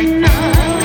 never know.